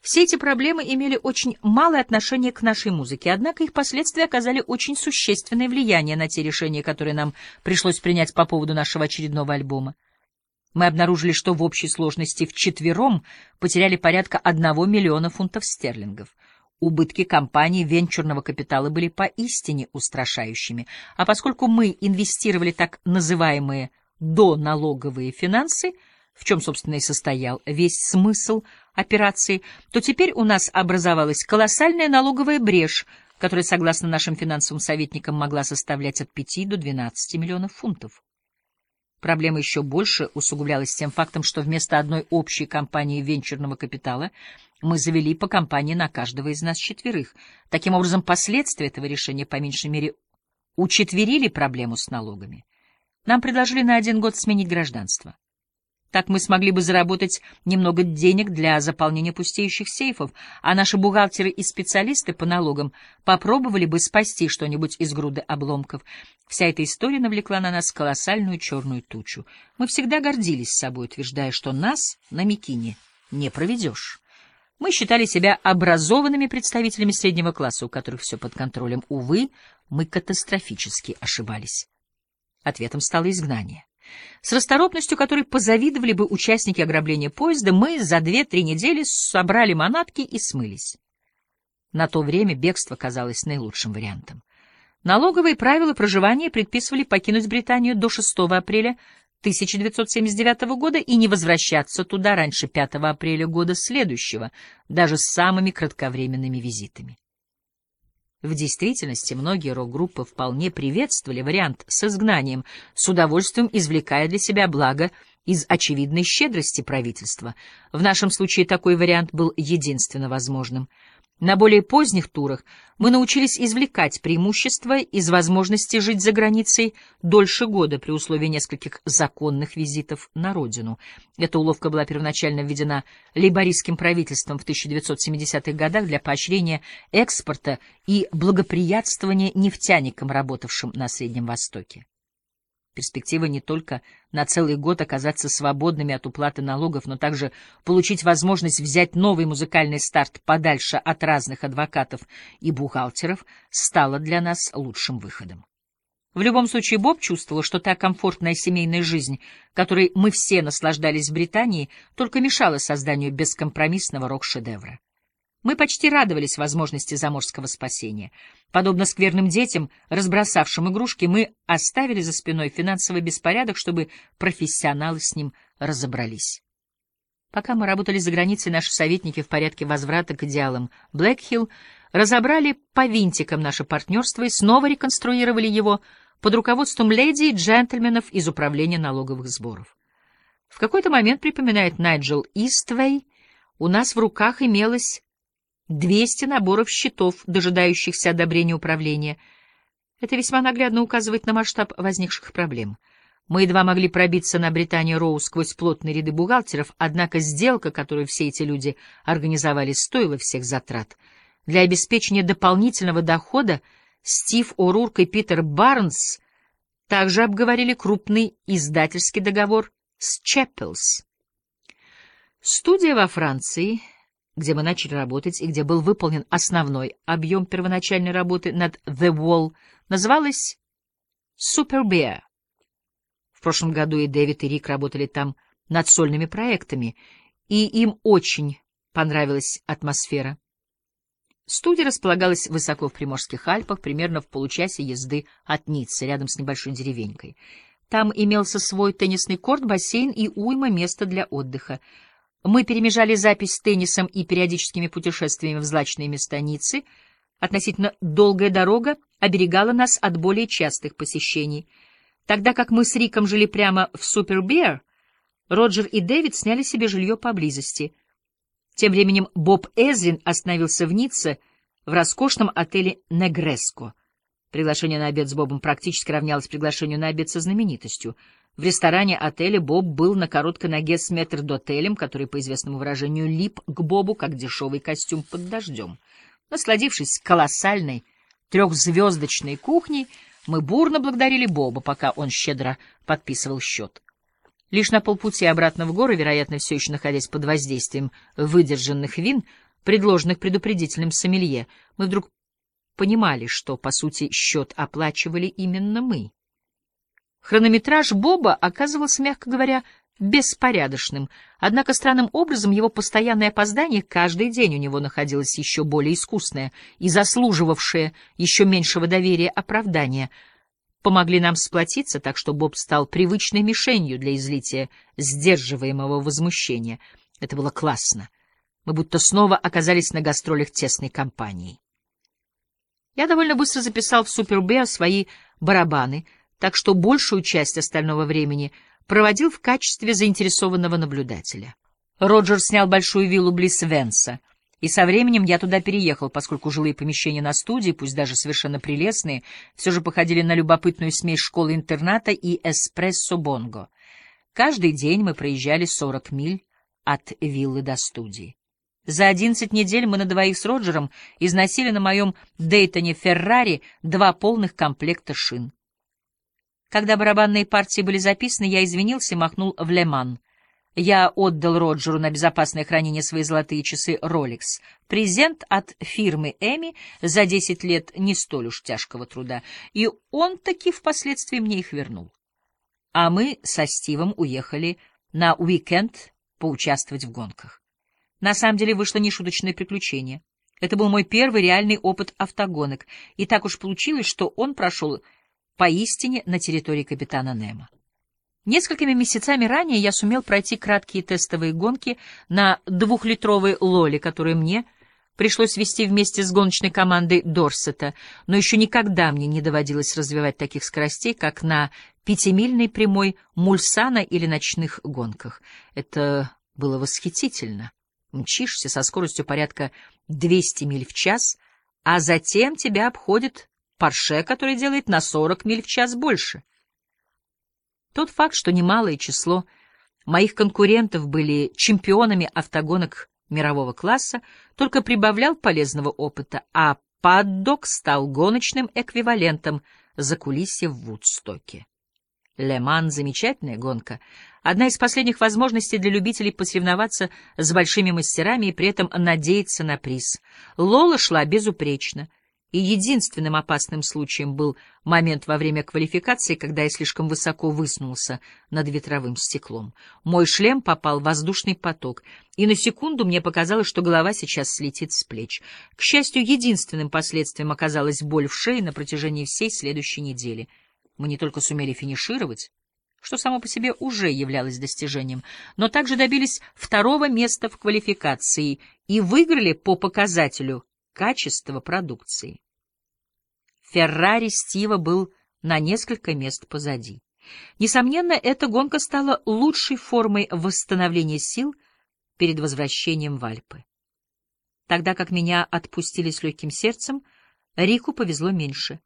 Все эти проблемы имели очень малое отношение к нашей музыке, однако их последствия оказали очень существенное влияние на те решения, которые нам пришлось принять по поводу нашего очередного альбома. Мы обнаружили, что в общей сложности вчетвером потеряли порядка одного миллиона фунтов стерлингов. Убытки компании венчурного капитала были поистине устрашающими, а поскольку мы инвестировали так называемые доналоговые финансы, в чем, собственно, и состоял весь смысл операции, то теперь у нас образовалась колоссальная налоговая брешь, которая, согласно нашим финансовым советникам, могла составлять от 5 до 12 миллионов фунтов. Проблема еще больше усугублялась тем фактом, что вместо одной общей компании венчурного капитала мы завели по компании на каждого из нас четверых. Таким образом, последствия этого решения, по меньшей мере, учетверили проблему с налогами. Нам предложили на один год сменить гражданство. Так мы смогли бы заработать немного денег для заполнения пустеющих сейфов, а наши бухгалтеры и специалисты по налогам попробовали бы спасти что-нибудь из груды обломков. Вся эта история навлекла на нас колоссальную черную тучу. Мы всегда гордились собой, утверждая, что нас на Микине не проведешь. Мы считали себя образованными представителями среднего класса, у которых все под контролем. Увы, мы катастрофически ошибались. Ответом стало изгнание. С расторопностью, которой позавидовали бы участники ограбления поезда, мы за две-три недели собрали манатки и смылись. На то время бегство казалось наилучшим вариантом. Налоговые правила проживания предписывали покинуть Британию до 6 апреля 1979 года и не возвращаться туда раньше 5 апреля года следующего, даже с самыми кратковременными визитами. В действительности многие рок-группы вполне приветствовали вариант с изгнанием, с удовольствием извлекая для себя благо из очевидной щедрости правительства. В нашем случае такой вариант был единственно возможным — на более поздних турах мы научились извлекать преимущества из возможности жить за границей дольше года при условии нескольких законных визитов на родину. Эта уловка была первоначально введена лейбористским правительством в 1970-х годах для поощрения экспорта и благоприятствования нефтяникам, работавшим на Среднем Востоке. Перспектива не только на целый год оказаться свободными от уплаты налогов, но также получить возможность взять новый музыкальный старт подальше от разных адвокатов и бухгалтеров стала для нас лучшим выходом. В любом случае, Боб чувствовал, что та комфортная семейная жизнь, которой мы все наслаждались в Британии, только мешала созданию бескомпромиссного рок-шедевра. Мы почти радовались возможности заморского спасения. Подобно скверным детям, разбросавшим игрушки, мы оставили за спиной финансовый беспорядок, чтобы профессионалы с ним разобрались. Пока мы работали за границей, наши советники в порядке возврата к идеалам Блэкхилл разобрали по винтикам наше партнерство и снова реконструировали его под руководством леди и джентльменов из Управления налоговых сборов. В какой-то момент, припоминает Найджел Иствей, у нас в руках имелось 200 наборов счетов, дожидающихся одобрения управления. Это весьма наглядно указывает на масштаб возникших проблем. Мы едва могли пробиться на Британию Роу сквозь плотные ряды бухгалтеров, однако сделка, которую все эти люди организовали, стоила всех затрат. Для обеспечения дополнительного дохода Стив О'Рурк и Питер Барнс также обговорили крупный издательский договор с Чеппелс. Студия во Франции — где мы начали работать и где был выполнен основной объем первоначальной работы над The Wall, называлась Super Bear. В прошлом году и Дэвид, и Рик работали там над сольными проектами, и им очень понравилась атмосфера. Студия располагалась высоко в Приморских Альпах, примерно в получасе езды от Ниццы, рядом с небольшой деревенькой. Там имелся свой теннисный корт, бассейн и уйма места для отдыха — мы перемежали запись с теннисом и периодическими путешествиями в злачные места Ниццы. Относительно долгая дорога оберегала нас от более частых посещений. Тогда как мы с Риком жили прямо в Супербер, Роджер и Дэвид сняли себе жилье поблизости. Тем временем Боб Эзрин остановился в Ницце в роскошном отеле «Негреско». Приглашение на обед с Бобом практически равнялось приглашению на обед со знаменитостью — в ресторане отеля Боб был на короткой ноге с метрдотелем, который, по известному выражению, лип к Бобу, как дешевый костюм под дождем. Насладившись колоссальной трехзвездочной кухней, мы бурно благодарили Боба, пока он щедро подписывал счет. Лишь на полпути обратно в горы, вероятно, все еще находясь под воздействием выдержанных вин, предложенных предупредительным сомелье, мы вдруг понимали, что, по сути, счет оплачивали именно мы. Хронометраж Боба оказывался, мягко говоря, беспорядочным, однако странным образом его постоянное опоздание каждый день у него находилось еще более искусное и заслуживавшее еще меньшего доверия оправдания — помогли нам сплотиться, так что Боб стал привычной мишенью для излития сдерживаемого возмущения. Это было классно. Мы будто снова оказались на гастролях тесной компании. Я довольно быстро записал в Супербеа свои барабаны, так что большую часть остального времени проводил в качестве заинтересованного наблюдателя. Роджер снял большую виллу близ Венса — и со временем я туда переехал, поскольку жилые помещения на студии, пусть даже совершенно прелестные, все же походили на любопытную смесь школы-интерната и эспрессо-бонго. Каждый день мы проезжали 40 миль от виллы до студии. За 11 недель мы на двоих с Роджером износили на моем Дейтоне Феррари два полных комплекта шин. Когда барабанные партии были записаны, я извинился и махнул в Леман. Я отдал Роджеру на безопасное хранение свои золотые часы Rolex. Презент от фирмы Эми за 10 лет не столь уж тяжкого труда, и он таки впоследствии мне их вернул. А мы со Стивом уехали на уикенд поучаствовать в гонках. На самом деле вышло нешуточное приключение. Это был мой первый реальный опыт автогонок, и так уж получилось, что он прошел поистине на территории капитана Немо. Несколькими месяцами ранее я сумел пройти краткие тестовые гонки на двухлитровой лоле, которую мне пришлось вести вместе с гоночной командой Дорсета, но еще никогда мне не доводилось развивать таких скоростей, как на пятимильной прямой Мульсана или ночных гонках. Это было восхитительно. Мчишься со скоростью порядка 200 миль в час, а затем тебя обходит Порше, который делает на 40 миль в час больше — тот факт, что немалое число моих конкурентов были чемпионами автогонок мирового класса, только прибавлял полезного опыта, а паддок стал гоночным эквивалентом за кулисье в Вудстоке. Ле-Ман — замечательная гонка, одна из последних возможностей для любителей посоревноваться с большими мастерами и при этом надеяться на приз. Лола шла безупречно — и единственным опасным случаем был момент во время квалификации, когда я слишком высоко высунулся над ветровым стеклом. Мой шлем попал в воздушный поток, и на секунду мне показалось, что голова сейчас слетит с плеч. К счастью, единственным последствием оказалась боль в шее на протяжении всей следующей недели. Мы не только сумели финишировать, что само по себе уже являлось достижением, но также добились второго места в квалификации и выиграли по показателю качество продукции. Феррари Стива был на несколько мест позади. Несомненно, эта гонка стала лучшей формой восстановления сил перед возвращением в Альпы. Тогда как меня отпустили с легким сердцем, Рику повезло меньше.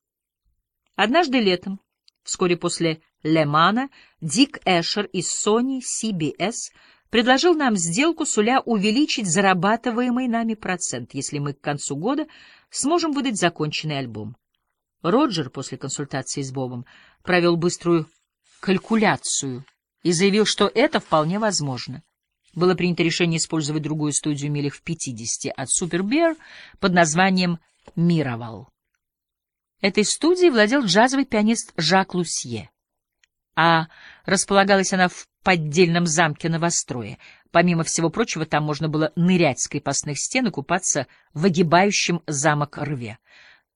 Однажды летом, вскоре после Лемана, Дик Эшер из Sony CBS предложил нам сделку, суля увеличить зарабатываемый нами процент, если мы к концу года сможем выдать законченный альбом. Роджер после консультации с Бобом провел быструю калькуляцию и заявил, что это вполне возможно. Было принято решение использовать другую студию милях в 50 от Супербер под названием «Мировал». Этой студией владел джазовый пианист Жак Лусье, а располагалась она в поддельном замке новострое. Помимо всего прочего, там можно было нырять с крепостных стен и купаться в огибающем замок рве.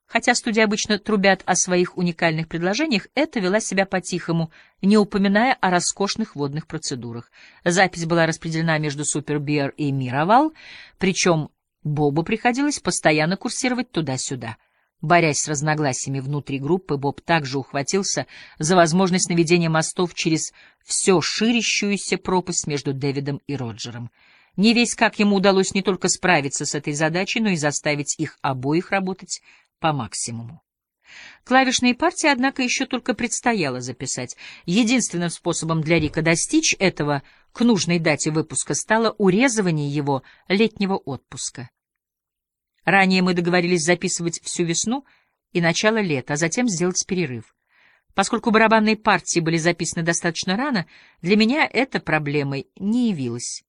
Хотя студии обычно трубят о своих уникальных предложениях, это вела себя по-тихому, не упоминая о роскошных водных процедурах. Запись была распределена между Супербиер и Мировал, причем Бобу приходилось постоянно курсировать туда-сюда. Борясь с разногласиями внутри группы, Боб также ухватился за возможность наведения мостов через все ширящуюся пропасть между Дэвидом и Роджером. Не весь как ему удалось не только справиться с этой задачей, но и заставить их обоих работать по максимуму. Клавишные партии, однако, еще только предстояло записать. Единственным способом для Рика достичь этого к нужной дате выпуска стало урезывание его летнего отпуска. Ранее мы договорились записывать всю весну и начало лета, а затем сделать перерыв. Поскольку барабанные партии были записаны достаточно рано, для меня эта проблемой не явилась.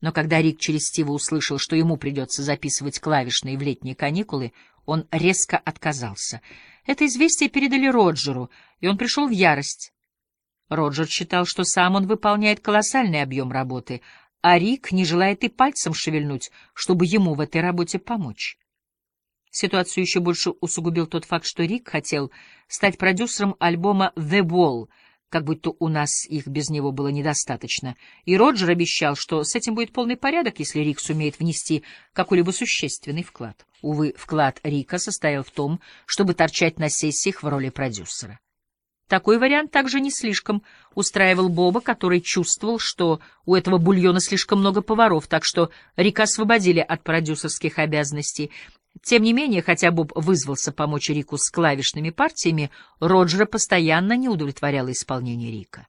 Но когда Рик через Стива услышал, что ему придется записывать клавишные в летние каникулы, он резко отказался. Это известие передали Роджеру, и он пришел в ярость. Роджер считал, что сам он выполняет колоссальный объем работы, а Рик не желает и пальцем шевельнуть, чтобы ему в этой работе помочь. Ситуацию еще больше усугубил тот факт, что Рик хотел стать продюсером альбома «The Wall», как будто у нас их без него было недостаточно, и Роджер обещал, что с этим будет полный порядок, если Рик сумеет внести какой-либо существенный вклад. Увы, вклад Рика состоял в том, чтобы торчать на сессиях в роли продюсера. Такой вариант также не слишком устраивал Боба, который чувствовал, что у этого бульона слишком много поваров, так что Рика освободили от продюсерских обязанностей. Тем не менее, хотя Боб вызвался помочь Рику с клавишными партиями, Роджера постоянно не удовлетворяло исполнение Рика.